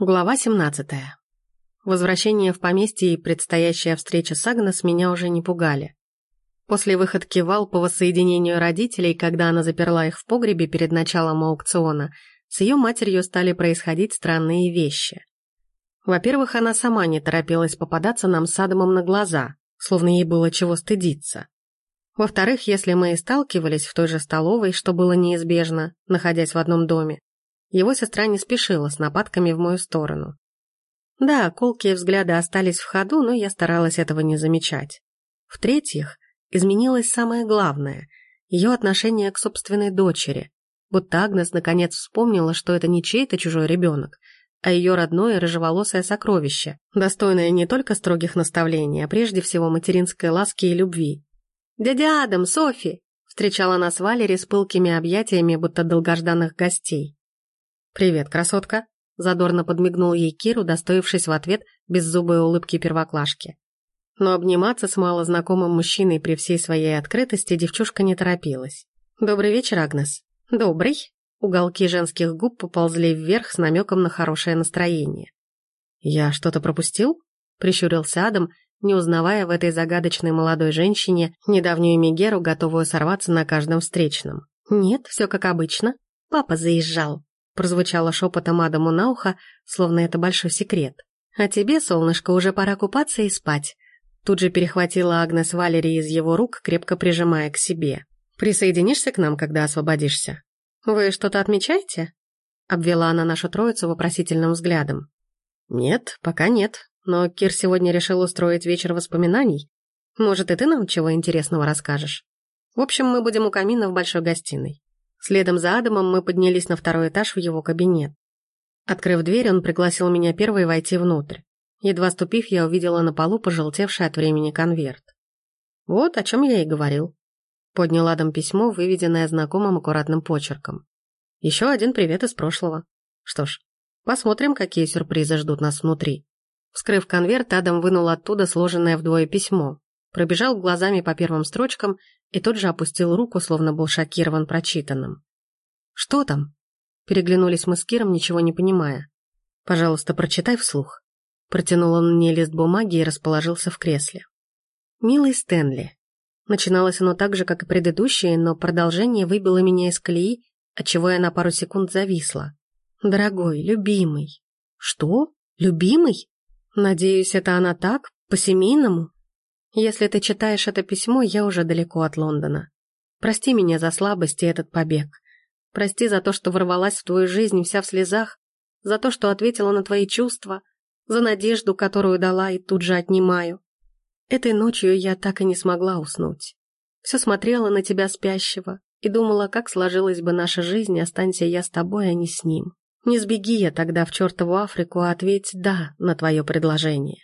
Глава 17. Возвращение в поместье и предстоящая встреча с Агнес меня уже не пугали. После выходки Вал по воссоединению родителей, когда она заперла их в погребе перед началом аукциона, с ее матерью стали происходить странные вещи. Во-первых, она сама не торопилась попадаться нам с Адамом на глаза, словно ей было чего стыдиться. Во-вторых, если мы и сталкивались в той же столовой, что было неизбежно, находясь в одном доме, его сестра не спешила с нападками в мою сторону. Да, колкие взгляды остались в ходу, но я старалась этого не замечать. В-третьих, изменилось самое главное – ее отношение к собственной дочери. Будто Агнес наконец вспомнила, что это не чей-то чужой ребенок, а ее родное рыжеволосое сокровище, достойное не только строгих наставлений, а прежде всего материнской ласки и любви. «Дядя Адам, Софи!» – встречала нас Валери с пылкими объятиями, будто долгожданных гостей. «Привет, красотка!» – задорно подмигнул ей Киру, достоившись в ответ беззубой улыбки первоклашки. Но обниматься с малознакомым мужчиной при всей своей открытости девчушка не торопилась. «Добрый вечер, Агнес». «Добрый». Уголки женских губ поползли вверх с намеком на хорошее настроение. «Я что-то пропустил?» – прищурился Адам, не узнавая в этой загадочной молодой женщине недавнюю Мегеру, готовую сорваться на каждом встречном. «Нет, все как обычно. Папа заезжал» прозвучало шепотом Адаму на ухо, словно это большой секрет. «А тебе, солнышко, уже пора купаться и спать». Тут же перехватила Агнес Валерий из его рук, крепко прижимая к себе. «Присоединишься к нам, когда освободишься?» «Вы что-то отмечаете?» Обвела она нашу троицу вопросительным взглядом. «Нет, пока нет. Но Кир сегодня решил устроить вечер воспоминаний. Может, и ты нам чего интересного расскажешь? В общем, мы будем у камина в большой гостиной. Следом за Адамом мы поднялись на второй этаж в его кабинет. Открыв дверь, он пригласил меня первой войти внутрь. Едва ступив, я увидела на полу пожелтевший от времени конверт. Вот о чем я и говорил. Поднял Адам письмо, выведенное знакомым аккуратным почерком. Еще один привет из прошлого. Что ж, посмотрим, какие сюрпризы ждут нас внутри. Вскрыв конверт, Адам вынул оттуда сложенное вдвое письмо, пробежал глазами по первым строчкам и тут же опустил руку, словно был шокирован прочитанным. «Что там?» Переглянулись мы с Киром, ничего не понимая. «Пожалуйста, прочитай вслух». Протянул он мне лист бумаги и расположился в кресле. «Милый Стэнли». Начиналось оно так же, как и предыдущее, но продолжение выбило меня из колеи, отчего я на пару секунд зависла. «Дорогой, любимый». «Что? Любимый? Надеюсь, это она так, по-семейному?» Если ты читаешь это письмо, я уже далеко от Лондона. Прости меня за слабость и этот побег. Прости за то, что ворвалась в твою жизнь вся в слезах, за то, что ответила на твои чувства, за надежду, которую дала и тут же отнимаю. Этой ночью я так и не смогла уснуть. Все смотрела на тебя спящего и думала, как сложилась бы наша жизнь, останься я с тобой, а не с ним. Не сбеги я тогда в чертову Африку, а ответь «да» на твое предложение.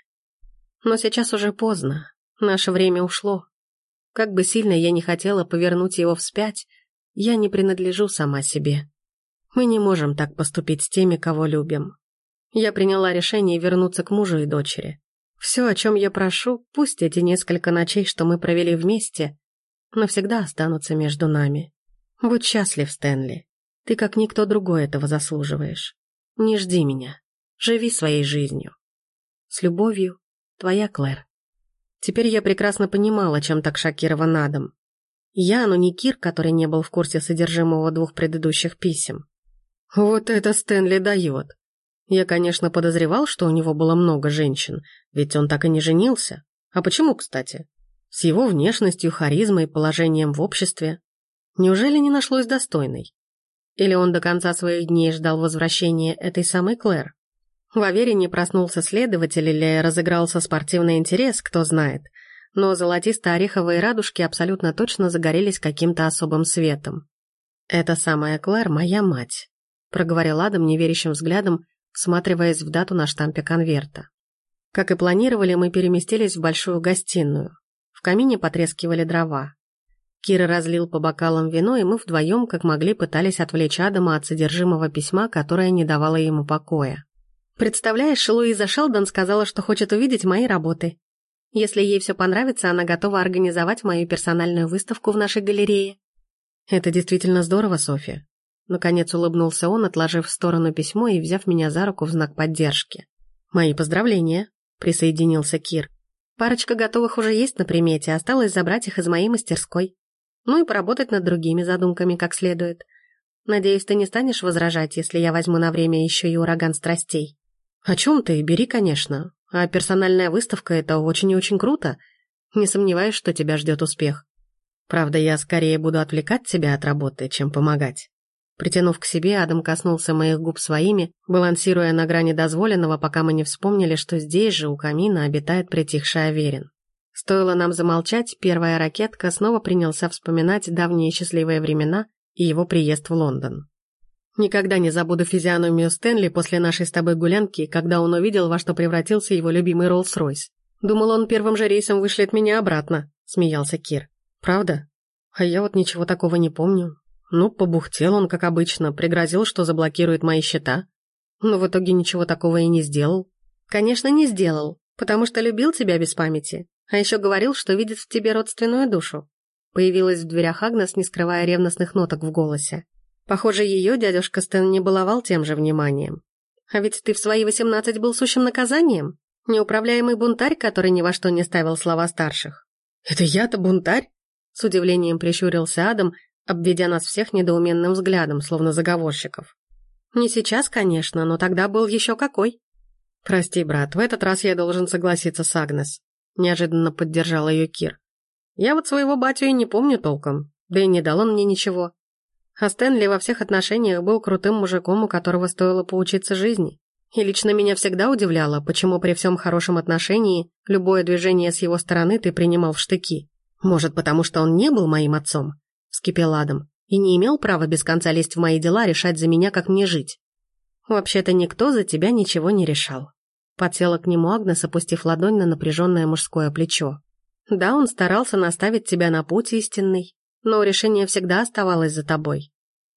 Но сейчас уже поздно, Наше время ушло. Как бы сильно я не хотела повернуть его вспять, я не принадлежу сама себе. Мы не можем так поступить с теми, кого любим. Я приняла решение вернуться к мужу и дочери. Все, о чем я прошу, пусть эти несколько ночей, что мы провели вместе, навсегда останутся между нами. Будь счастлив, Стэнли. Ты, как никто другой, этого заслуживаешь. Не жди меня. Живи своей жизнью. С любовью, твоя Клэр. Теперь я прекрасно понимала, чем так шокирован Адам. Я, но не Кир, который не был в курсе содержимого двух предыдущих писем. Вот это Стэнли дает. Я, конечно, подозревал, что у него было много женщин, ведь он так и не женился. А почему, кстати? С его внешностью, харизмой, положением в обществе. Неужели не нашлось достойной? Или он до конца своих дней ждал возвращения этой самой Клэр? В Аверине проснулся следователь или разыгрался спортивный интерес, кто знает. Но золотисто-ореховые радужки абсолютно точно загорелись каким-то особым светом. «Это самая Клэр, моя мать», — проговорил Адам неверящим взглядом, всматриваясь в дату на штампе конверта. Как и планировали, мы переместились в большую гостиную. В камине потрескивали дрова. Кира разлил по бокалам вино, и мы вдвоем, как могли, пытались отвлечь Адама от содержимого письма, которое не давало ему покоя. Представляешь, Луиза Шелдон сказала, что хочет увидеть мои работы. Если ей все понравится, она готова организовать мою персональную выставку в нашей галерее. Это действительно здорово, Софья. Наконец улыбнулся он, отложив в сторону письмо и взяв меня за руку в знак поддержки. «Мои поздравления», — присоединился Кир. «Парочка готовых уже есть на примете, осталось забрать их из моей мастерской. Ну и поработать над другими задумками как следует. Надеюсь, ты не станешь возражать, если я возьму на время еще и ураган страстей». «О чем ты? Бери, конечно. А персональная выставка — это очень и очень круто. Не сомневаюсь, что тебя ждет успех. Правда, я скорее буду отвлекать тебя от работы, чем помогать». Притянув к себе, Адам коснулся моих губ своими, балансируя на грани дозволенного, пока мы не вспомнили, что здесь же, у камина, обитает притихший Аверин. Стоило нам замолчать, первая ракетка снова принялся вспоминать давние счастливые времена и его приезд в Лондон. Никогда не забуду физиономию Стэнли после нашей с тобой гулянки, когда он увидел, во что превратился его любимый Роллс-Ройс. Думал, он первым же рейсом вышлет меня обратно, смеялся Кир. Правда? А я вот ничего такого не помню. Ну, побухтел он, как обычно, пригрозил, что заблокирует мои счета. Но в итоге ничего такого и не сделал. Конечно, не сделал, потому что любил тебя без памяти. А еще говорил, что видит в тебе родственную душу. Появилась в дверях Агнес, не скрывая ревностных ноток в голосе. Похоже, ее дядюшка Стэн не баловал тем же вниманием. А ведь ты в свои восемнадцать был сущим наказанием. Неуправляемый бунтарь, который ни во что не ставил слова старших. «Это я-то бунтарь?» С удивлением прищурился Адам, обведя нас всех недоуменным взглядом, словно заговорщиков. «Не сейчас, конечно, но тогда был еще какой». «Прости, брат, в этот раз я должен согласиться с Агнес», — неожиданно поддержал ее Кир. «Я вот своего батю и не помню толком, да и не дал он мне ничего. А Стэнли во всех отношениях был крутым мужиком, у которого стоило поучиться жизни. И лично меня всегда удивляло, почему при всем хорошем отношении любое движение с его стороны ты принимал в штыки. Может, потому что он не был моим отцом?» вскипел Адам, и не имел права без конца лезть в мои дела, решать за меня, как мне жить. Вообще-то никто за тебя ничего не решал. Подсела к нему Агнес, опустив ладонь на напряженное мужское плечо. Да, он старался наставить тебя на путь истинный, но решение всегда оставалось за тобой.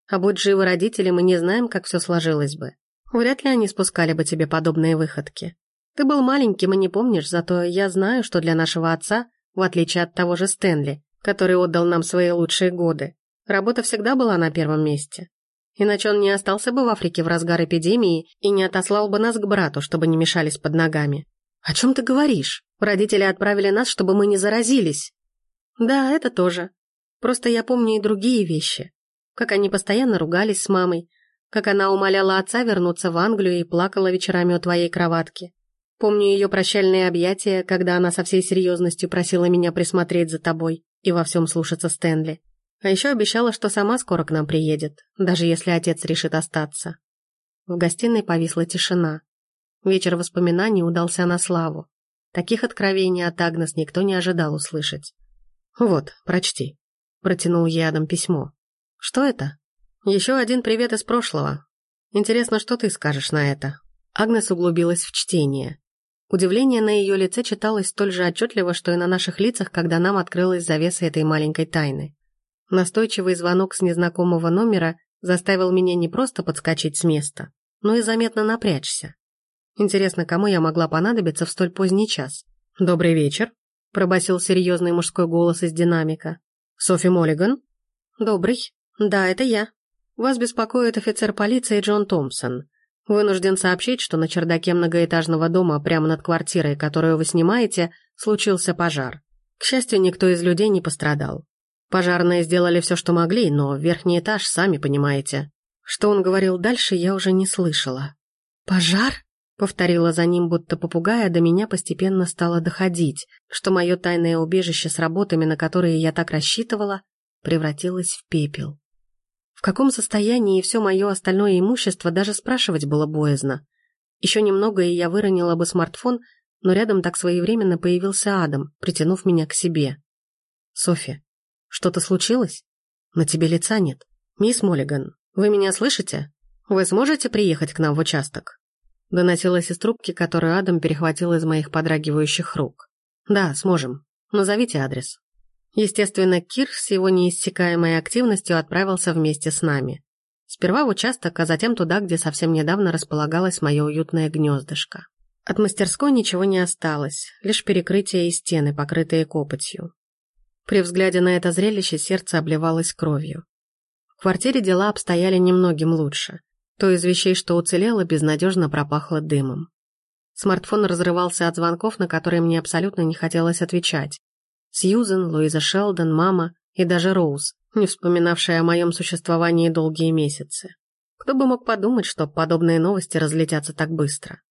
А будь живы родители, мы не знаем, как все сложилось бы. Вряд ли они спускали бы тебе подобные выходки. Ты был маленьким и не помнишь, зато я знаю, что для нашего отца, в отличие от того же Стэнли, который отдал нам свои лучшие годы. Работа всегда была на первом месте. Иначе он не остался бы в Африке в разгар эпидемии и не отослал бы нас к брату, чтобы не мешались под ногами. «О чем ты говоришь? Родители отправили нас, чтобы мы не заразились». «Да, это тоже. Просто я помню и другие вещи. Как они постоянно ругались с мамой, как она умоляла отца вернуться в Англию и плакала вечерами у твоей кроватки. Помню ее прощальные объятия, когда она со всей серьезностью просила меня присмотреть за тобой и во всем слушаться Стэнли. А еще обещала, что сама скоро к нам приедет, даже если отец решит остаться. В гостиной повисла тишина. Вечер воспоминаний удался на славу. Таких откровений от Агнес никто не ожидал услышать. «Вот, прочти», — протянул ей Адам письмо. «Что это?» «Еще один привет из прошлого. Интересно, что ты скажешь на это?» Агнес углубилась в чтение. Удивление на ее лице читалось столь же отчетливо, что и на наших лицах, когда нам открылась завеса этой маленькой тайны. Настойчивый звонок с незнакомого номера заставил меня не просто подскочить с места, но и заметно напрячься. Интересно, кому я могла понадобиться в столь поздний час? «Добрый вечер», — пробасил серьезный мужской голос из динамика. «Софи Моллиган?» «Добрый. Да, это я. Вас беспокоит офицер полиции Джон Томпсон. Вынужден сообщить, что на чердаке многоэтажного дома прямо над квартирой, которую вы снимаете, случился пожар. К счастью, никто из людей не пострадал. Пожарные сделали все, что могли, но верхний этаж, сами понимаете. Что он говорил дальше, я уже не слышала. «Пожар?» — повторила за ним, будто попугая, до меня постепенно стало доходить, что мое тайное убежище с работами, на которые я так рассчитывала, превратилось в пепел. В каком состоянии все мое остальное имущество даже спрашивать было боязно. Еще немного, и я выронила бы смартфон, но рядом так своевременно появился Адам, притянув меня к себе. «Софи, что-то случилось? На тебе лица нет. Мисс Моллиган, вы меня слышите? Вы сможете приехать к нам в участок?» Доносилась из трубки, которую Адам перехватил из моих подрагивающих рук. «Да, сможем. Назовите адрес». Естественно, Кир с его неиссякаемой активностью отправился вместе с нами. Сперва в участок, а затем туда, где совсем недавно располагалось мое уютное гнездышко. От мастерской ничего не осталось, лишь перекрытие и стены, покрытые копотью. При взгляде на это зрелище сердце обливалось кровью. В квартире дела обстояли немногим лучше. То из вещей, что уцелело, безнадежно пропахло дымом. Смартфон разрывался от звонков, на которые мне абсолютно не хотелось отвечать. Сьюзен, Луиза Шелдон, мама и даже Роуз, не вспоминавшая о моем существовании долгие месяцы. Кто бы мог подумать, что подобные новости разлетятся так быстро.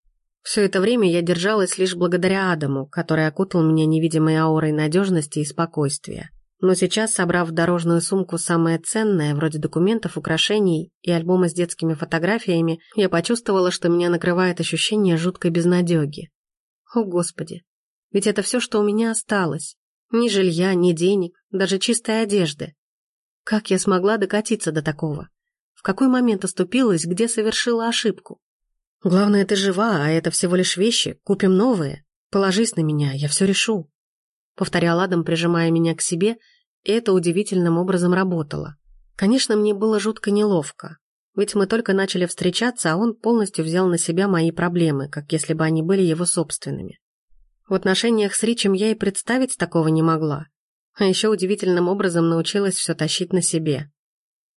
Все это время я держалась лишь благодаря Адаму, который окутал меня невидимой аурой надежности и спокойствия. Но сейчас, собрав в дорожную сумку самое ценное, вроде документов, украшений и альбома с детскими фотографиями, я почувствовала, что меня накрывает ощущение жуткой безнадеги. О, Господи! Ведь это все, что у меня осталось. Ни жилья, ни денег, даже чистой одежды. Как я смогла докатиться до такого? В какой момент оступилась, где совершила ошибку? Главное, ты жива, а это всего лишь вещи. Купим новые. Положись на меня, я все решу повторял Адам, прижимая меня к себе, и это удивительным образом работало. Конечно, мне было жутко неловко, ведь мы только начали встречаться, а он полностью взял на себя мои проблемы, как если бы они были его собственными. В отношениях с Ричем я и представить такого не могла, а еще удивительным образом научилась все тащить на себе.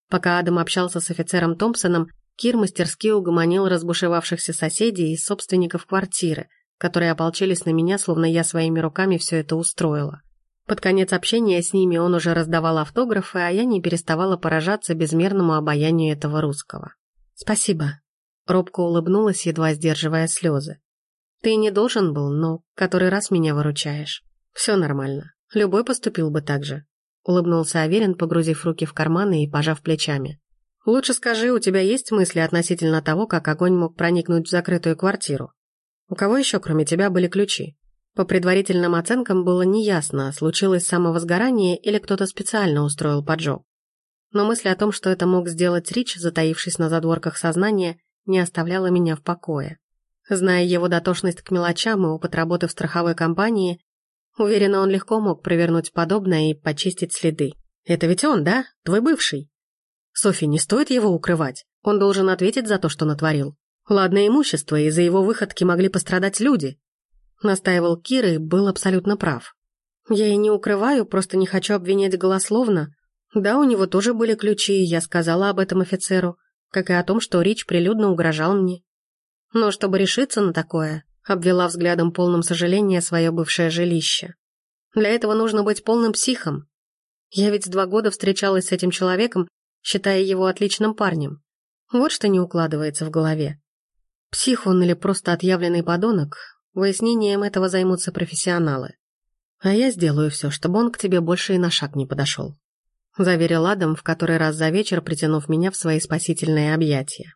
Пока Адам общался с офицером Томпсоном, Кир мастерски угомонил разбушевавшихся соседей и собственников квартиры – которые ополчились на меня, словно я своими руками все это устроила. Под конец общения с ними он уже раздавал автографы, а я не переставала поражаться безмерному обаянию этого русского. «Спасибо», — робко улыбнулась, едва сдерживая слезы. «Ты не должен был, но который раз меня выручаешь. Все нормально. Любой поступил бы так же», — улыбнулся Аверин, погрузив руки в карманы и пожав плечами. «Лучше скажи, у тебя есть мысли относительно того, как огонь мог проникнуть в закрытую квартиру?» У кого еще, кроме тебя, были ключи? По предварительным оценкам было неясно, случилось самовозгорание или кто-то специально устроил поджог. Но мысль о том, что это мог сделать Рич, затаившись на задворках сознания, не оставляла меня в покое. Зная его дотошность к мелочам и опыт работы в страховой компании, уверена, он легко мог провернуть подобное и почистить следы. «Это ведь он, да? Твой бывший?» «Софи, не стоит его укрывать. Он должен ответить за то, что натворил. Ладно имущество, и за его выходки могли пострадать люди. Настаивал Кир и был абсолютно прав. Я и не укрываю, просто не хочу обвинять голословно. Да, у него тоже были ключи, и я сказала об этом офицеру, как и о том, что Рич прилюдно угрожал мне. Но чтобы решиться на такое, обвела взглядом полным сожаления свое бывшее жилище. Для этого нужно быть полным психом. Я ведь два года встречалась с этим человеком, считая его отличным парнем. Вот что не укладывается в голове. Псих он или просто отъявленный подонок, выяснением этого займутся профессионалы. А я сделаю все, чтобы он к тебе больше и на шаг не подошел. Заверил Адам в который раз за вечер, притянув меня в свои спасительные объятия.